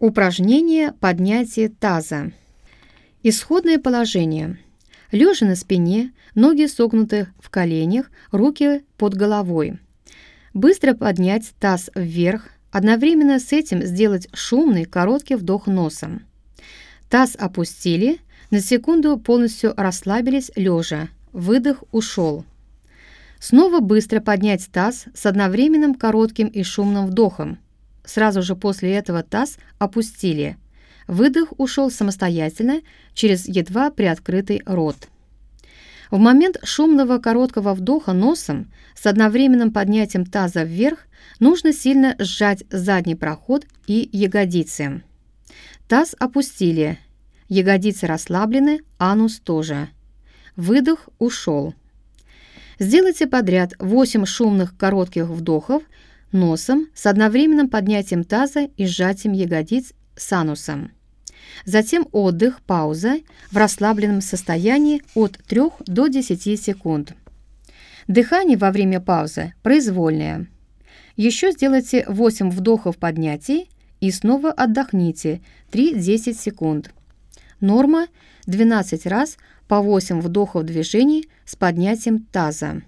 Упражнение поднятия таза. Исходное положение. Лежа на спине, ноги согнуты в коленях, руки под головой. Быстро поднять таз вверх, одновременно с этим сделать шумный короткий вдох носом. Таз опустили, на секунду полностью расслабились лежа. Выдох ушел. Снова быстро поднять таз с одновременным коротким и шумным вдохом. Сразу же после этого таз опустили. Выдох ушел самостоятельно через едва приоткрытый рот. В момент шумного короткого вдоха носом с одновременным поднятием таза вверх нужно сильно сжать задний проход и ягодицы. Таз опустили, ягодицы расслаблены, анус тоже. Выдох ушел. Сделайте подряд 8 шумных коротких вдохов носом с одновременным поднятием таза и сжатием ягодиц с анусом. Затем отдых, пауза в расслабленном состоянии от 3 до 10 секунд. Дыхание во время паузы произвольное. Еще сделайте 8 вдохов поднятий и снова отдохните 3-10 секунд. Норма 12 раз по 8 вдохов движений с поднятием таза.